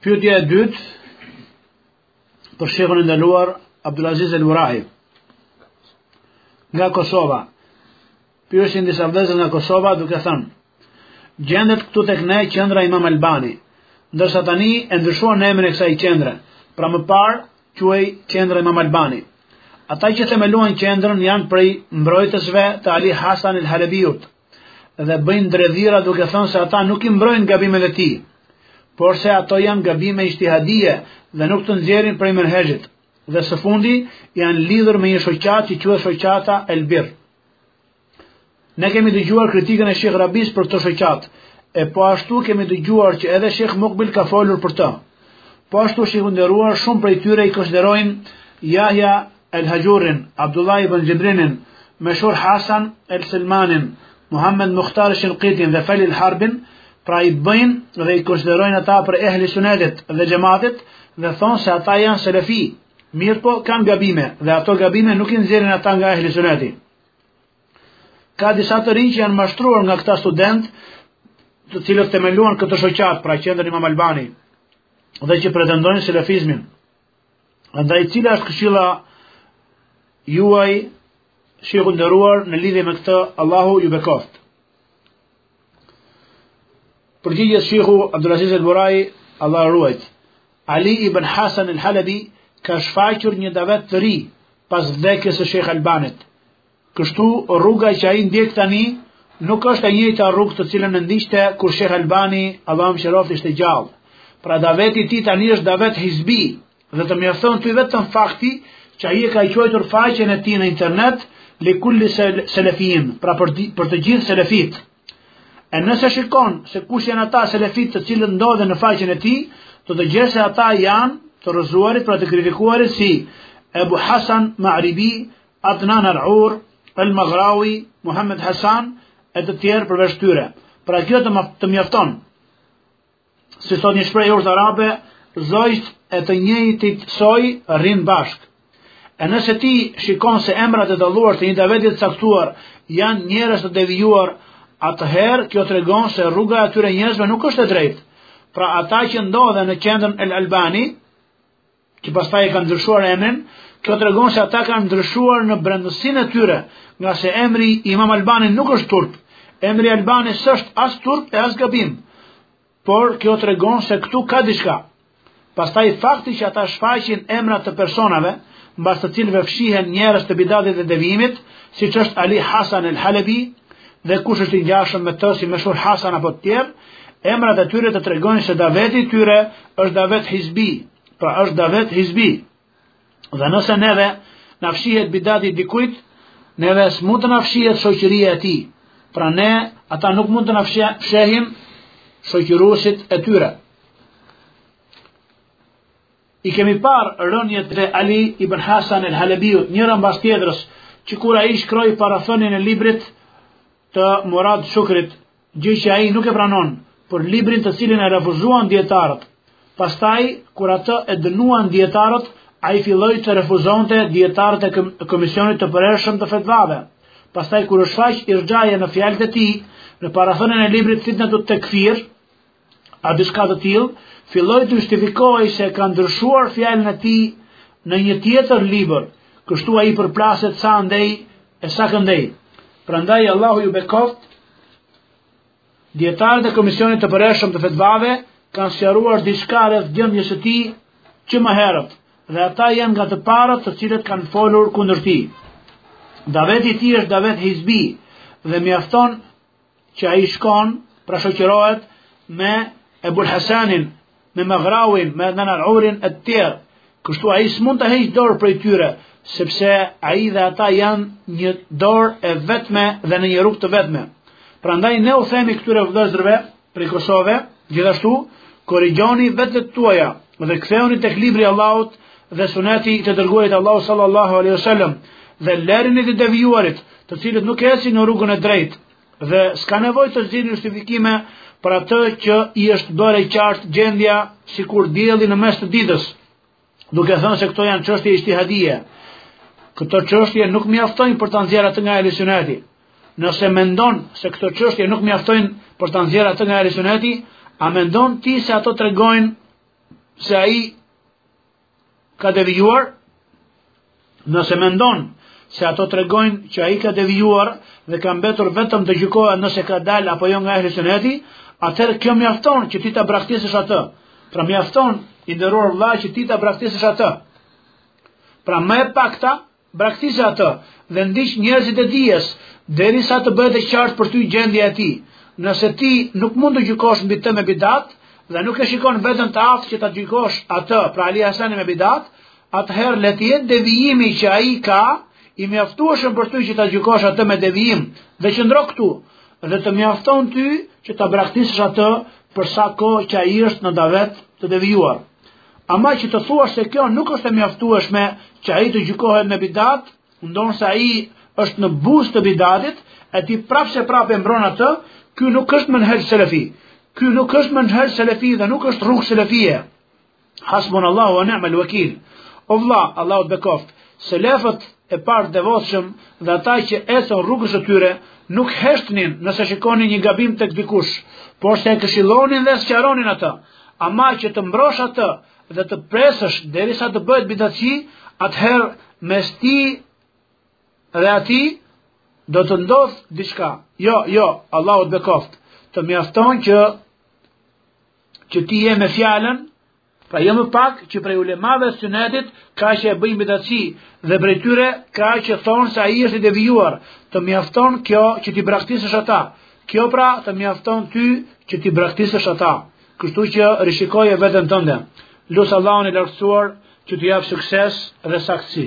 Pyetja e dytë për shehun e nderuar Abdulaziz El Burai nga Kosova. Pyesin disa vëllezër nga Kosova duke thënë: Gjendet këtu tek ne qendra Imam Albani, ndërsa tani e ndryshuan emrin e kësaj qendre. Pra më parë quhej qendra Imam Albani. Ata që themeluan qendrën janë prej mbrojtësve të Ali Hasan El Halebiut, dhe bëjnë dredhira duke thënë se ata nuk i mbrojnë gabimet e tij, por se ato janë gabime ixhtihadie dhe nuk të nxjerrin prej menhexhit. Dhe së fundi janë lidhur me një shoqatë që quhet shoqata El Bir. Ne kemi dëgjuar kritikën e Sheh Rabisë për këtë shoqatë, e po ashtu kemi dëgjuar që edhe Sheh Mukbil ka folur për të. Po ashtu shehu i nderuar shumë prej tyre i konsiderojnë Jahja El Haxhurin, Abdullah ibn Xhibrinin, Meshhur Hasan El Selmanin, Muhammed Muhtar Shinkitin dhe Falih Harbin, pra i bëjnë dhe i konsiderojnë ata prej ehli sunetit dhe xhematit dhe thonë se ata janë selefi. Mirëpo, kanë gabime dhe ato gabime nuk i nxjerrin ata nga ehli suneti. Ka disa të rinjë që janë mashtruar nga këta studentë të cilët themeluan këtë shoqatë, pra qendrën Imam Albani, dhe që pretendojnë selefizmin. Andaj cila është këshilla juaj shehu i nderuar në lidhje me këtë Allahu ju bekoftë. Përgjigjet shehu Abdulaziz El Burai, Allahu e ruajttë. Ali ibn Hasan El Halabi ka shfaqur një davet të ri pas vdekjes së Sheh Albanit. Kështu, rruga që ai ndjek tani nuk është e njëjta rrugë të cilën e ndiqte kur Sheh Albani, Allahu e mëshiroftë, ishte gjallë. Pra daveti i tij tani është davet hizbi dhe të mjafton ty vetëm fakti që ai e ka quajtur faqen e tij në internet li kulli selefijin, pra për, për të gjithë selefitë. E nëse shikon se kush janë ata selefitë të cilët ndodhen në faqen e tij, do të gjesh se ata janë të rrëzuarit pra të kritikuarit si Ebu Hasan Ma'ribi, Adnan Arur, El Magravi, Muhammed Hasan e të tjerë përveç tyre. Pra kjo të, të mjafton. Siç thotë një shprehje e urtë arabe, zogjtë e të njëjtit soj rrinë bashkë. E nëse ti shikon se emrat e dalluar të një daveti të caktuar janë njerëz të devijuar, atëherë kjo tregon se rruga e atyre njerëzve nuk është e drejtë. Pra ata që ndodhen në qendrën El Albani, që pastaj e kanë ndryshuar emrin, kjo tregon se ata kanë ndryshuar në brendësinë e tyre, ngase emri imam Albani nuk është turp, emri Albani s'është as turp e as gabim, por kjo tregon se këtu ka diçka. Pastaj fakti që ata shfaqin emra të personave, mbas të cilëve fshihen njerëz të bidatit dhe devijimit, siç është Ali Hasan el Halebi, dhe kush është i ngjashëm me të si Meshhur Hasan apo të tjerë, Emrat e tyre të tregojnë se daveti i tyre është davet hizbi, pra është davet hizbi. Dhe nëse neve na fshihet bidati i dikujt, neve s'mund të na fshihet shoqëria e tij. Pra ne ata nuk mund të na fshehin shoqëruesit e tyre. I kemi parë rëniet e Ali ibn Hasan el Halebiut, njëra mbas tjetrës, që kur ai shkroi parafënin e librit të Murad Shukrit, gjë që ai nuk e pranon, për librin të cilin e refuzuan dietarët. Pastaj, kur atë e dënuan dietarët, ai filloi të refuzonte dietarët e komisionit të përhershëm të fetvave. Pastaj kur u shfaq irxhaja në fjalët e tij, në parathënien e librit Fitnatut Tekfir, A diçka të tillë, filloi të justifikohej se e ka ndryshuar fjalën e tij në një tjetër libër, kështu ai përplaset sa andej e sa këndej. Prandaj Allahu ju bekoftë. Dietarët e Komisionit të Përhershëm të Fetvave kanë sqaruar diçka rreth gjendjes së tij që më herët, dhe ata janë nga të parët të cilët kanë folur kundër tij. Daveti i tij është davet hizbi dhe mjafton që ai shkon, pra shoqërohet me Ebul Hasanin, me Magrawin, me Adnan Arurin e të tjerë. Kështu ai s'mund të heqë dorë prej tyre, sepse ai dhe ata janë një dorë e vetme dhe në një rrugë të vetme. Prandaj ne u themi këtyre vëllezërve prej Kosove, gjithashtu korrigjoni vetet tuaja dhe ktheuni tek libri i Allahut dhe suneti i të dërguarit të Allahut sallallahu alaihi wasallam dhe lërini të devijuarit të cilët nuk ecin në rrugën e drejtë dhe s'ka nevojë të nxirrni justifikime për atë që i është bërë e qartë gjendja sikur dielli në mes të ditës. Duke thënë se këto janë çështje ixhtihadie. Këto çështje nuk mjaftojnë për ta nxjerrë atë nga ehli suneti. Nëse mendon se këto çështje nuk mjaftojnë për ta nxjerrë atë nga ehli suneti, a mendon ti se ato tregojnë se ai Ka devijuar? Nëse mendon se ato tregojnë që ai ka devijuar dhe ka mbetur vetëm të gjykohet nëse ka dalë apo jo nga ehli suneti, atëherë kjo mjafton që ti ta braktisësh atë. Pra mjafton i nderuar vëlla që ti ta braktisësh atë. Pra më e pakta, Braktise atë dhe ndiq njerëzit e dijes, derisa të bëhet e qartë për ty gjendja e tij. Nëse ti nuk mund të gjykosh mbi të me bidat dhe nuk e shikon veten të aftë që ta gjykosh atë, pra Ali Hasanin me bidat, atëherë le të jetë devijimi që ai ka i mjaftueshëm për ty që ta gjykosh atë me devijim dhe qëndro këtu dhe të mjafton ty që ta braktisësh atë për sa kohë që ai është në davet të devijuar. Ama që të thuash se kjo nuk është e mjaftueshme që ai të gjykohet me bidat, ndonëse ai është në buzë të bidatit, e ti prapë se prapë e mbron atë, ky nuk është menhexh selefi. Ky nuk është menhexh selefi dhe nuk është rrugë selefie. Hasbun Allahu wa ni'mal wakeel. O vlla, Allahu të bekoft. Selefët e parë të devotshëm dhe ata që ecën rrugës së tyre nuk heshtnin nëse shikonin një gabim tek dikush, por se e këshillonin dhe sqaronin atë. Ama që të mbrosh atë dhe të presësh derisa të bëhet bidatçi, atëherë mes tij dhe atij do të ndodh diçka. Jo, jo, Allahu të bekoft. Të mjafton që që ti je me fjalën, pra jo më pak që prej ulemave të sunetit ka që e bëjnë bidatçi dhe prej tyre ka që thonë se ai është i devijuar. Të mjafton kjo që t'i braktisësh ata. Kjo pra të mjafton ty që t'i braktisësh ata, kështu që rishikoje veten tënde. Lus Allahun e lartësuar që të japë sukses dhe saktësi.